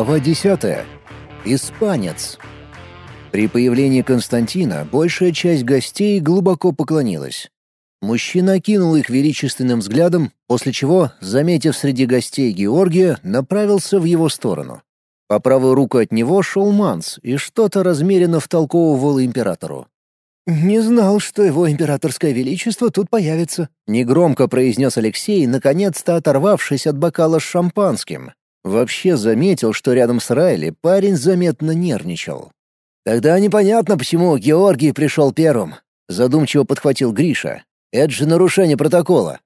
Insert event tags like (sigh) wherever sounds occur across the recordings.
Глава 10. Испанец. При появлении Константина большая часть гостей глубоко поклонилась. Мужчина окинул их величественным взглядом, после чего, заметив среди гостей Георгия, направился в его сторону. По правую руку от него шел Манс и что-то размеренно втолковывал императору. «Не знал, что его императорское величество тут появится», — негромко произнес Алексей, наконец-то оторвавшись от бокала с шампанским. Вообще заметил, что рядом с Райли парень заметно нервничал. «Тогда непонятно, почему Георгий пришел первым», — задумчиво подхватил Гриша. «Это же нарушение протокола».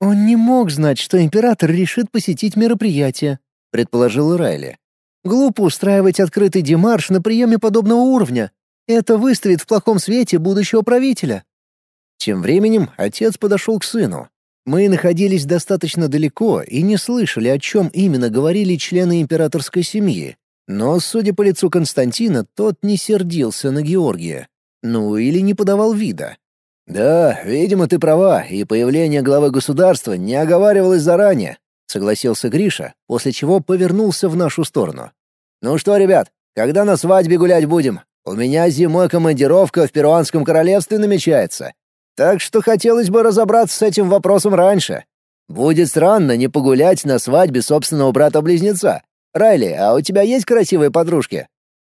«Он не мог знать, что император решит посетить мероприятие», — предположил Райли. «Глупо устраивать открытый демарш на приеме подобного уровня. Это выставит в плохом свете будущего правителя». Тем временем отец подошел к сыну, мы находились достаточно далеко и не слышали, о чем именно говорили члены императорской семьи. Но, судя по лицу Константина, тот не сердился на Георгия. Ну, или не подавал вида. «Да, видимо, ты права, и появление главы государства не оговаривалось заранее», — согласился Гриша, после чего повернулся в нашу сторону. «Ну что, ребят, когда на свадьбе гулять будем? У меня зимой командировка в Перуанском королевстве намечается. Так что хотелось бы разобраться с этим вопросом раньше. Будет странно не погулять на свадьбе собственного брата-близнеца. Райли, а у тебя есть красивые подружки?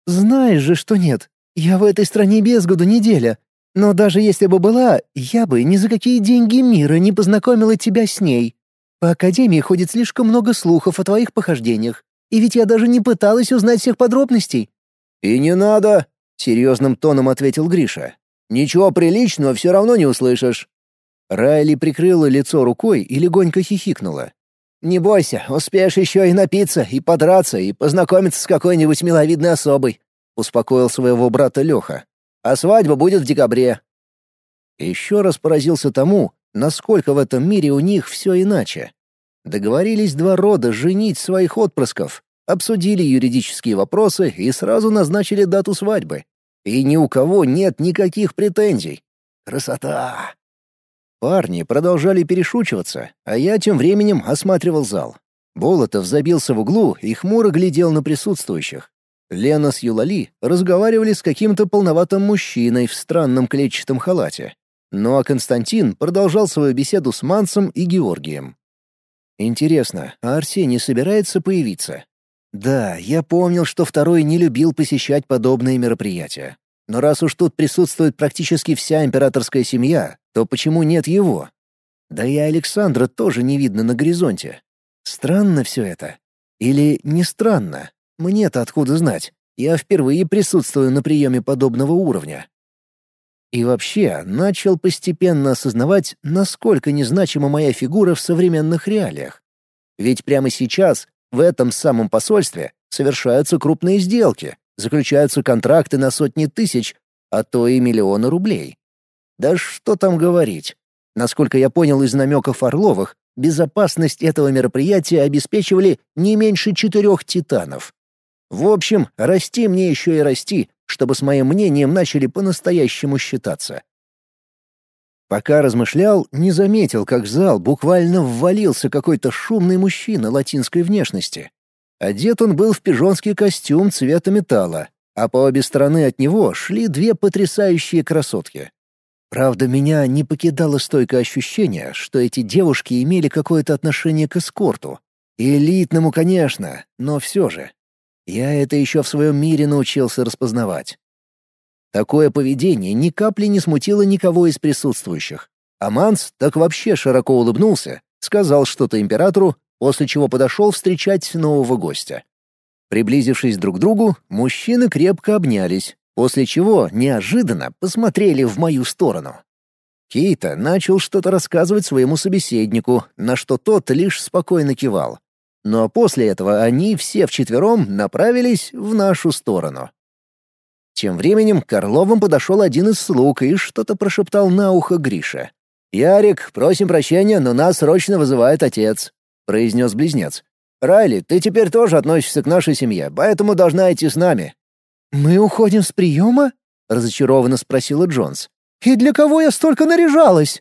Знаешь же, что нет. Я в этой стране без году неделя. Но даже если бы была, я бы ни за какие деньги мира не познакомила тебя с ней. По академии ходит слишком много слухов о твоих похождениях. И ведь я даже не пыталась узнать всех подробностей. И не надо, серьезным тоном ответил Гриша. Ничего приличного все равно не услышишь». Райли прикрыла лицо рукой и легонько хихикнула. «Не бойся, успеешь еще и напиться, и подраться, и познакомиться с какой-нибудь миловидной особой», — успокоил своего брата Леха. «А свадьба будет в декабре». Еще раз поразился тому, насколько в этом мире у них все иначе. Договорились два рода женить своих отпрысков, обсудили юридические вопросы и сразу назначили дату свадьбы. И ни у кого нет никаких претензий. Красота! Парни продолжали перешучиваться, а я тем временем осматривал зал. Болотов забился в углу и хмуро глядел на присутствующих. Лена с Юлали разговаривали с каким-то полноватым мужчиной в странном клетчатом халате. Ну а Константин продолжал свою беседу с Мансом и Георгием. Интересно, а Арсений собирается появиться? Да, я помнил, что второй не любил посещать подобные мероприятия. Но раз уж тут присутствует практически вся императорская семья, то почему нет его? Да и Александра тоже не видно на горизонте. Странно все это. Или не странно? Мне-то откуда знать? Я впервые присутствую на приеме подобного уровня. И вообще, начал постепенно осознавать, насколько незначима моя фигура в современных реалиях. Ведь прямо сейчас в этом самом посольстве совершаются крупные сделки, заключаются контракты на сотни тысяч, а то и миллионы рублей. Да что там говорить. Насколько я понял из намеков Орловых, безопасность этого мероприятия обеспечивали не меньше четырех титанов. В общем, расти мне еще и расти, чтобы с моим мнением начали по-настоящему считаться. Пока размышлял, не заметил, как в зал буквально ввалился какой-то шумный мужчина латинской внешности. Одет он был в пижонский костюм цвета металла, а по обе стороны от него шли две потрясающие красотки. Правда, меня не покидало стойкое ощущение, что эти девушки имели какое-то отношение к эскорту. Элитному, конечно, но все же. Я это еще в своем мире научился распознавать. Такое поведение ни капли не смутило никого из присутствующих. А Манс так вообще широко улыбнулся, сказал что-то императору, после чего подошел встречать нового гостя. Приблизившись друг к другу, мужчины крепко обнялись, после чего неожиданно посмотрели в мою сторону. Кейта начал что-то рассказывать своему собеседнику, на что тот лишь спокойно кивал. А после этого они все вчетвером направились в нашу сторону. Тем временем к Орловым подошел один из слуг и что-то прошептал на ухо Грише. «Ярик, просим прощения, но нас срочно вызывает отец», — произнес близнец. «Райли, ты теперь тоже относишься к нашей семье, поэтому должна идти с нами». «Мы уходим с приема?» — разочарованно спросила Джонс. «И для кого я столько наряжалась?»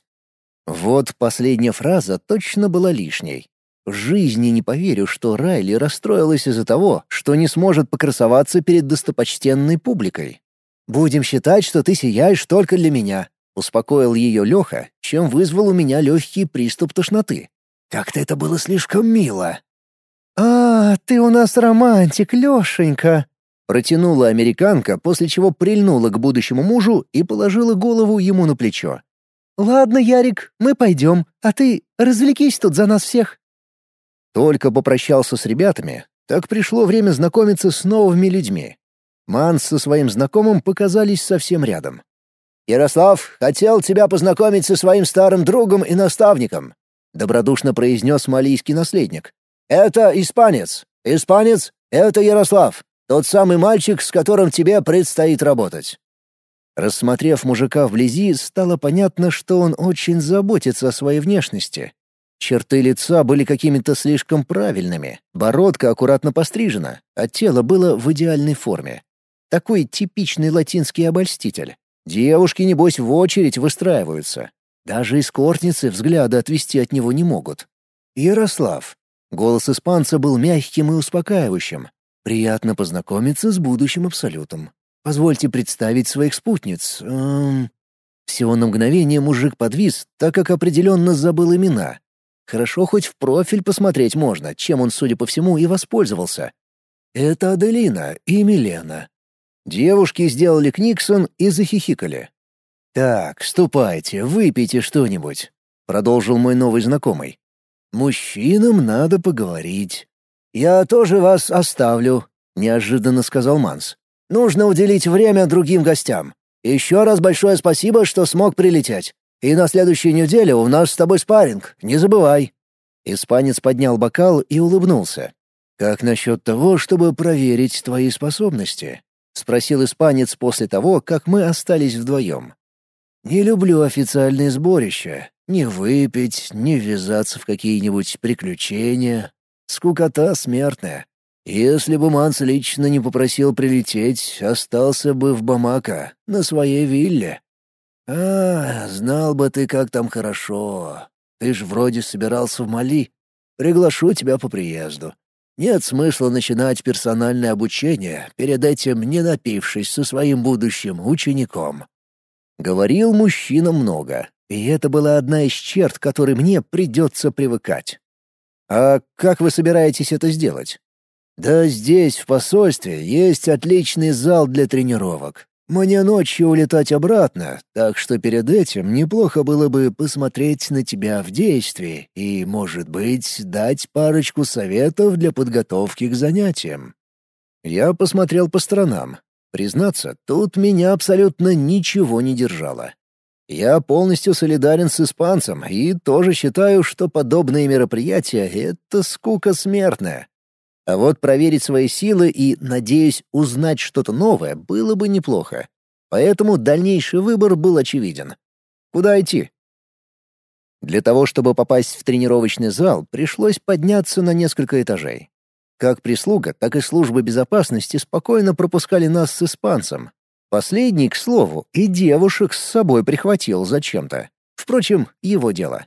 Вот последняя фраза точно была лишней. Жизни не поверю, что Райли расстроилась из-за того, что не сможет покрасоваться перед достопочтенной публикой. «Будем считать, что ты сияешь только для меня», — успокоил ее Леха, чем вызвал у меня легкий приступ тошноты. «Как-то это было слишком мило». «А, ты у нас романтик, Лешенька», — протянула американка, после чего прильнула к будущему мужу и положила голову ему на плечо. «Ладно, Ярик, мы пойдем, а ты развлекись тут за нас всех». Только попрощался с ребятами, так пришло время знакомиться с новыми людьми. Манс со своим знакомым показались совсем рядом. «Ярослав, хотел тебя познакомить со своим старым другом и наставником», — добродушно произнес малийский наследник. «Это испанец. Испанец — это Ярослав, тот самый мальчик, с которым тебе предстоит работать». Рассмотрев мужика вблизи, стало понятно, что он очень заботится о своей внешности Черты лица были какими-то слишком правильными, бородка аккуратно пострижена, а тело было в идеальной форме. Такой типичный латинский обольститель. Девушки, небось, в очередь выстраиваются. Даже эскортницы взгляда отвести от него не могут. Ярослав. Голос испанца был мягким и успокаивающим. Приятно познакомиться с будущим абсолютом. Позвольте представить своих спутниц. Эм... Всего на мгновение мужик подвис, так как определенно забыл имена, Хорошо хоть в профиль посмотреть можно, чем он, судя по всему, и воспользовался. Это Аделина и Милена. Девушки сделали книксон и захихикали. «Так, ступайте, выпейте что-нибудь», — продолжил мой новый знакомый. «Мужчинам надо поговорить». «Я тоже вас оставлю», — неожиданно сказал Манс. «Нужно уделить время другим гостям. Еще раз большое спасибо, что смог прилететь. И на следующей неделе у нас с тобой спарринг, не забывай». Испанец поднял бокал и улыбнулся. «Как насчет того, чтобы проверить твои способности?» — спросил испанец после того, как мы остались вдвоем. «Не люблю официальные сборища. Не выпить, не ввязаться в какие-нибудь приключения. Скукота смертная. Если бы Манс лично не попросил прилететь, остался бы в Бамако, на своей вилле. «А, знал бы ты, как там хорошо. Ты ж вроде собирался в Мали. Приглашу тебя по приезду. Нет смысла начинать персональное обучение, перед этим не напившись со своим будущим учеником». Говорил мужчина много, и это была одна из черт, которой мне придется привыкать. «А как вы собираетесь это сделать?» «Да здесь, в посольстве, есть отличный зал для тренировок. Мне ночью улетать обратно, так что перед этим неплохо было бы посмотреть на тебя в действии и, может быть, дать парочку советов для подготовки к занятиям. Я посмотрел по сторонам. Признаться, тут меня абсолютно ничего не держало. Я полностью солидарен с испанцем и тоже считаю, что подобные мероприятия — это скука смертная. А вот проверить свои силы и, надеюсь, узнать что-то новое было бы неплохо. Поэтому дальнейший выбор был очевиден. Куда идти? Для того, чтобы попасть в тренировочный зал, пришлось подняться на несколько этажей. Как прислуга, так и службы безопасности спокойно пропускали нас с испанцем. Последний, к слову, и девушек с собой прихватил зачем-то. Впрочем, его дело.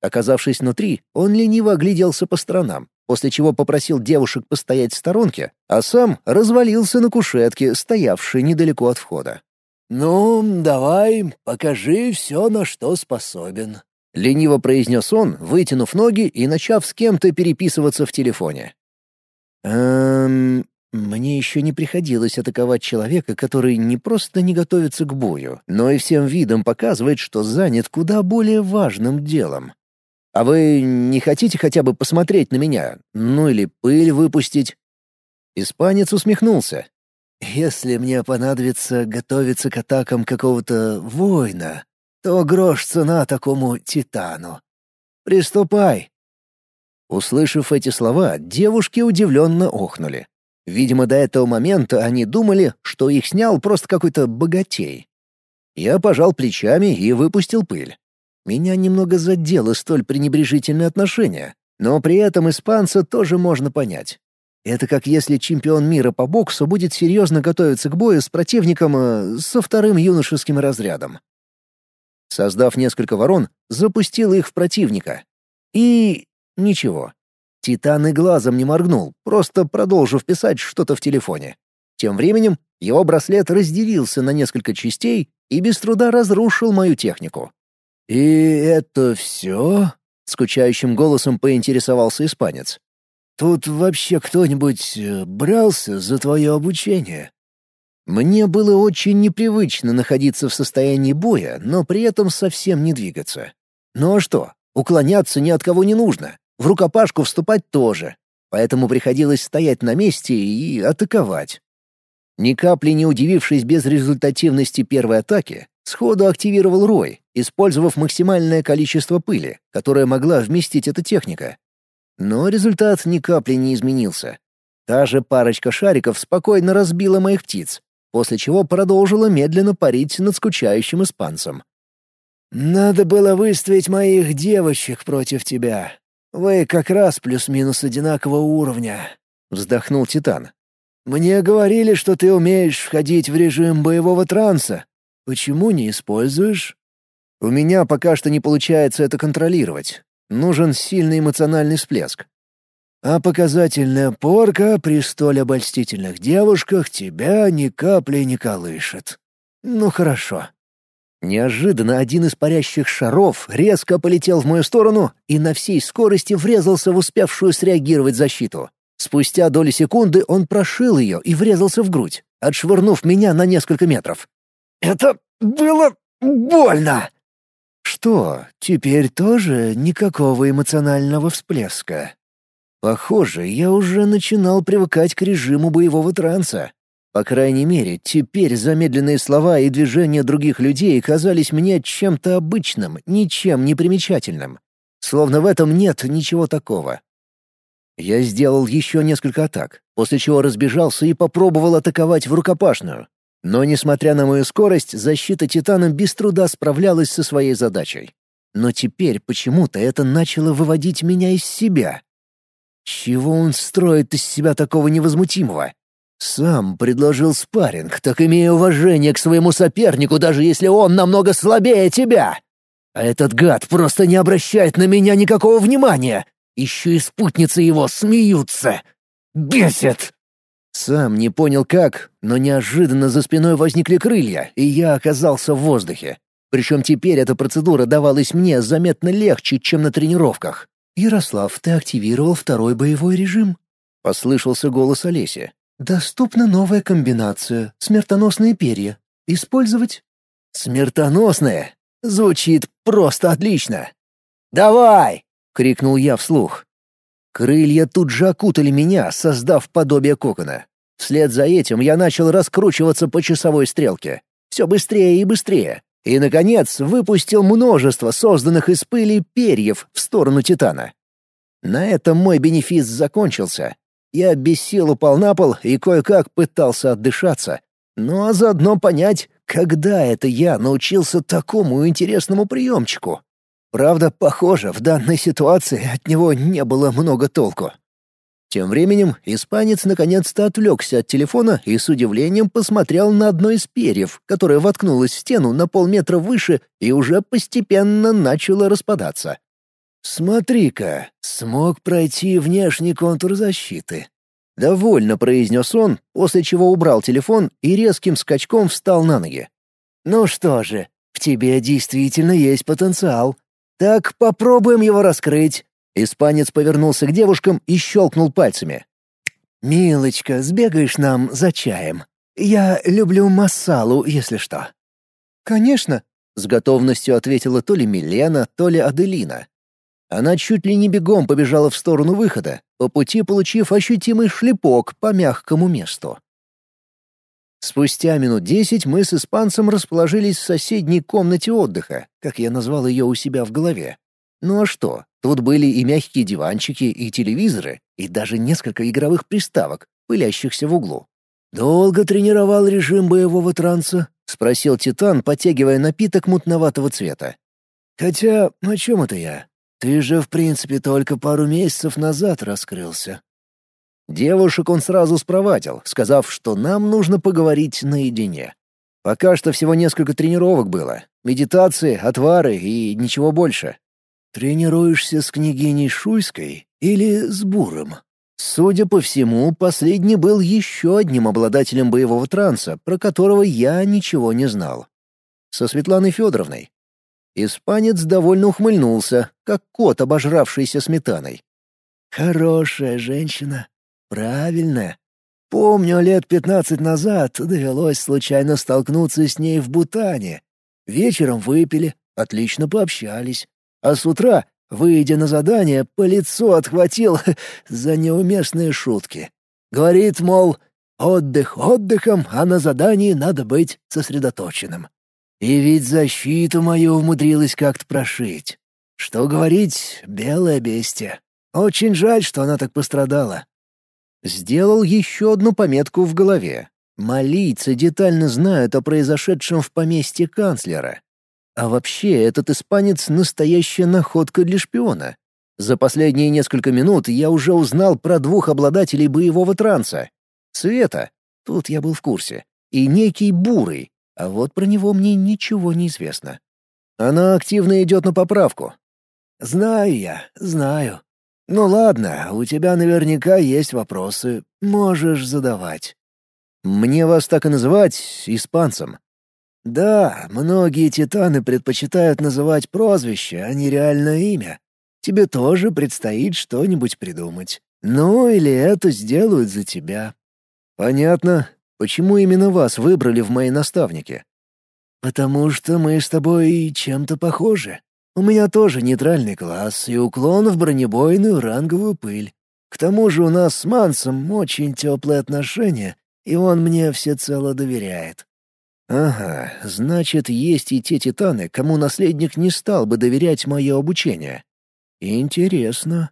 Оказавшись внутри, он лениво огляделся по сторонам, после чего попросил девушек постоять в сторонке, а сам развалился на кушетке, стоявшей недалеко от входа. «Ну, давай, покажи все, на что способен», — лениво произнес он, вытянув ноги и начав с кем-то переписываться в телефоне. «Эм, мне еще не приходилось атаковать человека, который не просто не готовится к бою, но и всем видом показывает, что занят куда более важным делом. А вы не хотите хотя бы посмотреть на меня? Ну или пыль выпустить?» Испанец усмехнулся. «Если мне понадобится готовиться к атакам какого-то воина, то грош цена такому титану. Приступай!» Услышав эти слова, девушки удивленно охнули. Видимо, до этого момента они думали, что их снял просто какой-то богатей. Я пожал плечами и выпустил пыль. Меня немного задело столь пренебрежительное отношение, но при этом испанца тоже можно понять. Это как если чемпион мира по боксу будет серьезно готовиться к бою с противником э, со вторым юношеским разрядом. Создав несколько ворон, запустил их в противника. И... ничего. Титан и глазом не моргнул, просто продолжив писать что-то в телефоне. Тем временем его браслет разделился на несколько частей и без труда разрушил мою технику. «И это все?» — скучающим голосом поинтересовался испанец. «Тут вообще кто-нибудь э, брался за твое обучение?» Мне было очень непривычно находиться в состоянии боя, но при этом совсем не двигаться. Ну а что, уклоняться ни от кого не нужно, в рукопашку вступать тоже, поэтому приходилось стоять на месте и атаковать. Ни капли не удивившись безрезультативности первой атаки, сходу активировал рой, использовав максимальное количество пыли, которое могла вместить эта техника. Но результат ни капли не изменился. Та же парочка шариков спокойно разбила моих птиц, после чего продолжила медленно парить над скучающим испанцем. «Надо было выставить моих девочек против тебя. Вы как раз плюс-минус одинакового уровня», — вздохнул Титан. «Мне говорили, что ты умеешь входить в режим боевого транса. Почему не используешь?» «У меня пока что не получается это контролировать. Нужен сильный эмоциональный всплеск. А показательная порка при столь обольстительных девушках тебя ни капли не колышет. Ну хорошо. Неожиданно один из парящих шаров резко полетел в мою сторону и на всей скорости врезался в успевшую среагировать защиту. Спустя доли секунды он прошил ее и врезался в грудь, отшвырнув меня на несколько метров. «Это было больно!» «Что, теперь тоже никакого эмоционального всплеска?» Похоже, я уже начинал привыкать к режиму боевого транса. По крайней мере, теперь замедленные слова и движения других людей казались мне чем-то обычным, ничем не примечательным. Словно в этом нет ничего такого. Я сделал еще несколько атак, после чего разбежался и попробовал атаковать в рукопашную. Но, несмотря на мою скорость, защита Титана без труда справлялась со своей задачей. Но теперь почему-то это начало выводить меня из себя. Чего он строит из себя такого невозмутимого? Сам предложил спарринг, так имея уважение к своему сопернику, даже если он намного слабее тебя. А этот гад просто не обращает на меня никакого внимания. Еще и спутницы его смеются. Бесит! Сам не понял как, но неожиданно за спиной возникли крылья, и я оказался в воздухе. Причем теперь эта процедура давалась мне заметно легче, чем на тренировках. «Ярослав, ты активировал второй боевой режим?» — послышался голос Олеси. «Доступна новая комбинация — смертоносные перья. Использовать?» «Смертоносные? Звучит просто отлично!» «Давай!» — крикнул я вслух. Крылья тут же окутали меня, создав подобие кокона. Вслед за этим я начал раскручиваться по часовой стрелке. Все быстрее и быстрее и, наконец, выпустил множество созданных из пыли перьев в сторону Титана. На этом мой бенефис закончился. Я без сил упал на пол и кое-как пытался отдышаться, ну а заодно понять, когда это я научился такому интересному приемчику. Правда, похоже, в данной ситуации от него не было много толку. Тем временем испанец наконец-то отвлекся от телефона и с удивлением посмотрел на одно из перьев, которое воткнулось в стену на полметра выше и уже постепенно начало распадаться. «Смотри-ка, смог пройти внешний контур защиты». Довольно произнес он, после чего убрал телефон и резким скачком встал на ноги. «Ну что же, в тебе действительно есть потенциал. Так попробуем его раскрыть. Испанец повернулся к девушкам и щелкнул пальцами. «Милочка, сбегаешь нам за чаем? Я люблю массалу, если что». «Конечно», — с готовностью ответила то ли Милена, то ли Аделина. Она чуть ли не бегом побежала в сторону выхода, по пути получив ощутимый шлепок по мягкому месту. Спустя минут десять мы с испанцем расположились в соседней комнате отдыха, как я назвал ее у себя в голове. Ну а что, тут были и мягкие диванчики, и телевизоры, и даже несколько игровых приставок, пылящихся в углу. «Долго тренировал режим боевого транса?» — спросил Титан, потягивая напиток мутноватого цвета. «Хотя, о чем это я? Ты же, в принципе, только пару месяцев назад раскрылся». Девушек он сразу спровадил, сказав, что нам нужно поговорить наедине. Пока что всего несколько тренировок было. Медитации, отвары и ничего больше. тренируешься с княгиней Шуйской или с Буром?» Судя по всему, последний был еще одним обладателем боевого транса, про которого я ничего не знал. Со Светланой Федоровной. Испанец довольно ухмыльнулся, как кот, обожравшийся сметаной. «Хорошая женщина. Правильная. Помню, лет пятнадцать назад довелось случайно столкнуться с ней в Бутане. Вечером выпили, отлично пообщались. А с утра, выйдя на задание, по лицу отхватил (laughs) за неуместные шутки. Говорит, мол, отдых отдыхом, а на задании надо быть сосредоточенным. И ведь защиту мою умудрилась как-то прошить. Что говорить, белое бестия. Очень жаль, что она так пострадала. Сделал еще одну пометку в голове. Малийцы детально знают о произошедшем в поместье канцлера. А вообще, этот испанец — настоящая находка для шпиона. За последние несколько минут я уже узнал про двух обладателей боевого транса. Света, тут я был в курсе, и некий Бурый, а вот про него мне ничего не известно. Она активно идет на поправку. «Знаю я, знаю. Ну ладно, у тебя наверняка есть вопросы, можешь задавать». «Мне вас так и называть испанцем?» «Да, многие титаны предпочитают называть прозвище, а не реальное имя. Тебе тоже предстоит что-нибудь придумать. Ну или это сделают за тебя». «Понятно. Почему именно вас выбрали в мои наставники?» «Потому что мы с тобой чем-то похожи. У меня тоже нейтральный класс и уклон в бронебойную ранговую пыль. К тому же у нас с Мансом очень теплые отношения, и он мне всецело доверяет». «Ага, значит, есть и те титаны, кому наследник не стал бы доверять мое обучение. Интересно.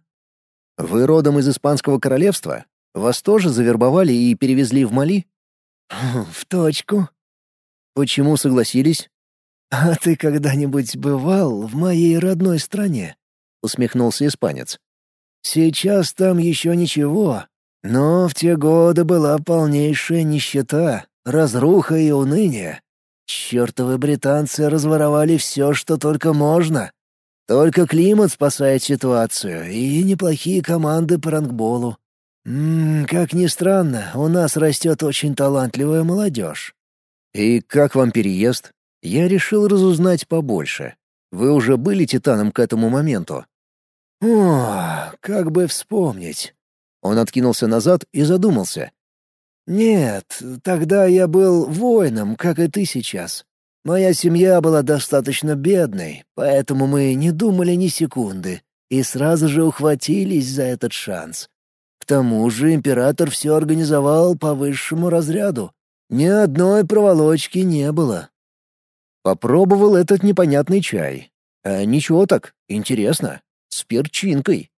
Вы родом из Испанского королевства? Вас тоже завербовали и перевезли в Мали?» «В точку». «Почему согласились?» «А ты когда-нибудь бывал в моей родной стране?» — усмехнулся испанец. «Сейчас там еще ничего, но в те годы была полнейшая нищета, разруха и уныние. Чертовы британцы разворовали все, что только можно. Только климат спасает ситуацию и неплохие команды по рангболу. Ммм, как ни странно, у нас растет очень талантливая молодежь. И как вам переезд? Я решил разузнать побольше. Вы уже были титаном к этому моменту? О, как бы вспомнить. Он откинулся назад и задумался. Нет, тогда я был воином, как и ты сейчас. Моя семья была достаточно бедной, поэтому мы не думали ни секунды и сразу же ухватились за этот шанс. К тому же император все организовал по высшему разряду. Ни одной проволочки не было. Попробовал этот непонятный чай. А ничего так, интересно. С перчинкой.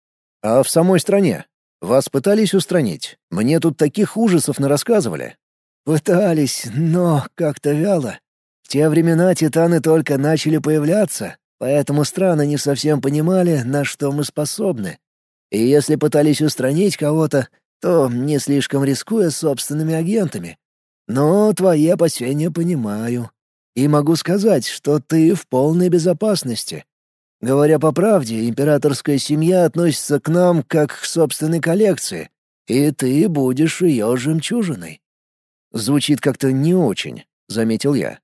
А в самой стране? Вас пытались устранить? Мне тут таких ужасов нарассказывали. Пытались, но как-то вяло. В те времена титаны только начали появляться, поэтому страны не совсем понимали, на что мы способны. И если пытались устранить кого-то, то не слишком рискуя собственными агентами. Но твои опасения понимаю. И могу сказать, что ты в полной безопасности. Говоря по правде, императорская семья относится к нам как к собственной коллекции, и ты будешь ее жемчужиной». «Звучит как-то не очень», — заметил я.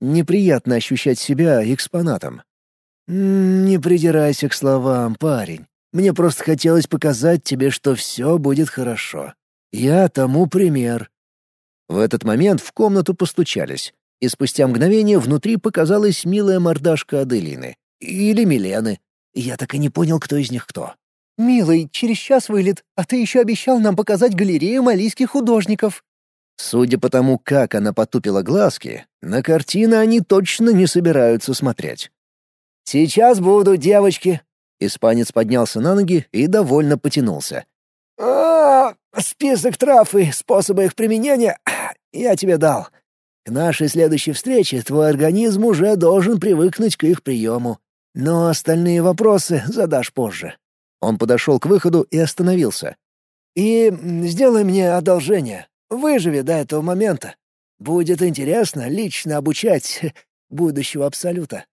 «Неприятно ощущать себя экспонатом». «Не придирайся к словам, парень. Мне просто хотелось показать тебе, что все будет хорошо. Я тому пример». В этот момент в комнату постучались, и спустя мгновение внутри показалась милая мордашка Аделины. Или Милены. Я так и не понял, кто из них кто. «Милый, через час вылет, а ты еще обещал нам показать галерею малийских художников». Судя по тому, как она потупила глазки, на картины они точно не собираются смотреть. «Сейчас буду, девочки», Испанец поднялся на ноги и довольно потянулся. А, список трав и способы их применения я тебе дал. К нашей следующей встрече твой организм уже должен привыкнуть к их приему. Но остальные вопросы задашь позже». Он подошел к выходу и остановился. «И сделай мне одолжение. Выживи до этого момента. Будет интересно лично обучать будущего Абсолюта».